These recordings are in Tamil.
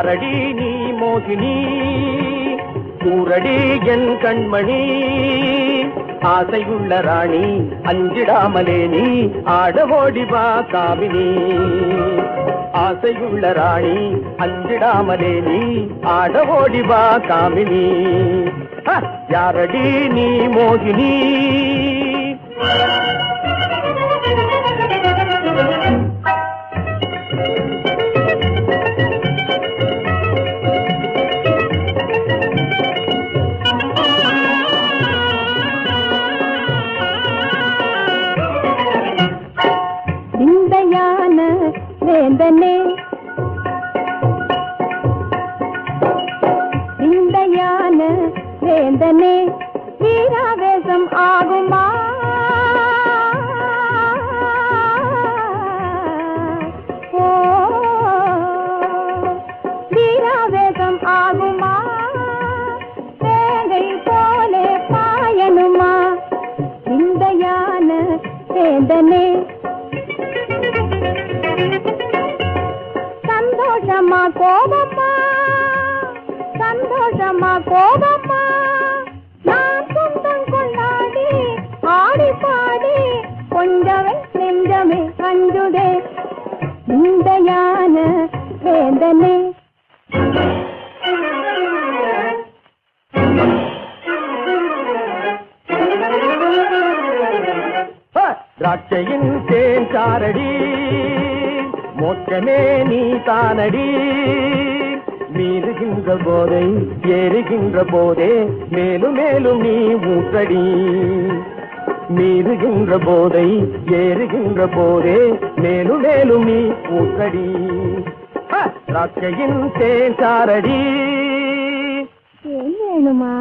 யாரடி நீ மோகினி கூரடி என் கண்மணி. ஆசையுள்ள ராணி அஞ்சிடாமலே நீ ஆடவோடி வா காமினி. ஆசையுள்ள ராணி அஞ்சிடாமலே நீ ஆடவோடி வா காமினி. யாரடி நீ மோகினி? வீராவேசம் ஆகுமா? வீராவேகம் ஆகுமா? வேங்கை போலே பாயணுமா? சிந்தையான வேந்தனே. சந்தோஷமா கோபமா? சந்தோஷமா கோபமா? வேந்தனே. திராட்சையின் தேன் சாரடி. மோட்சமே நீ தானடி. மீறுகின்ற போதை ஏறுகின்ற போதே மேலும் மேலும் நீ ஊற்றடி மீறுகின்ற போதை ஏறுகின்ற போதே மேலும் மேலும் நீ ஊற்றடி திராட்சையின் தேன் சாரடி. ஏன் வேணுமா?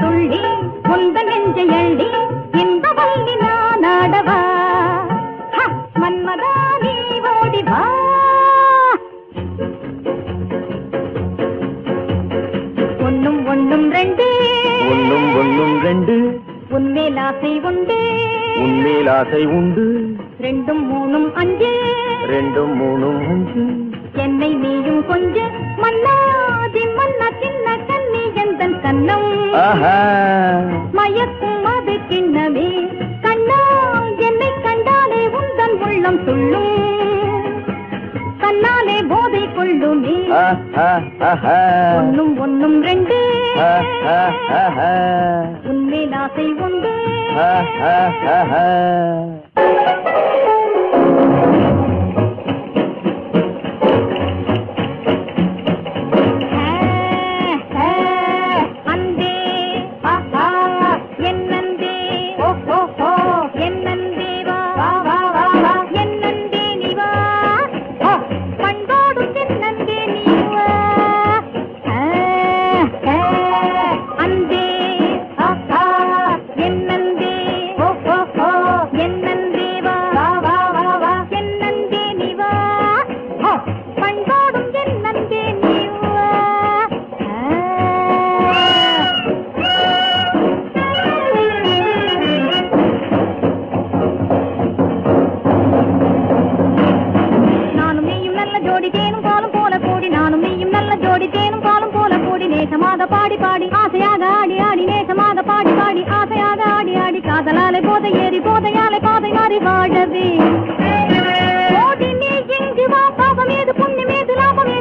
துள்ளி முந்த நெஞ்சை அள்ளி இந்த வள்ளி நான் ஆடவா! மன்மதா நீ ஓடி வா. ஒண்ணும் ஒண்ணும் ரெண்டு. ஒன்னும் ஒன்னும் ரெண்டு. உன்மேல் ஆசை உண்டு. உன்மேல் ஆசை உண்டு. ரெண்டும் மூணும் அஞ்சு. ரெண்டும் மூணும் அஞ்சு என்னை நீயும் கொஞ்ச மன்னாதி மன்னா. மயக்கும் அது கிண்ணமே கண்ணா என்னை கண்டாலே உந்தன் உள்ளம் துள்ளும் கண்ணாலே போதை கொள்ளுமே. ஒண்ணும் ஒண்ணும் ரெண்டு. உன்மேல் ஆசை உண்டு. ஜோடி தேனும் பாலும் போல கூடி நானும் நீயும் நல்ல ஜோடி தேனும் பாலும் போல கூடி நேசமாக பாடி பாடி ஆசையாக ஆடி ஆடி நேசமாக பாடி பாடி ஆசையாக ஆடி ஆடி காதலாலே போதை ஏறி போதையாலே பாதை மாறி வாழவே பொய்யமேது நீ இங்கு வா பாவம் ஏது புண்ணியம் ஏது லாபம்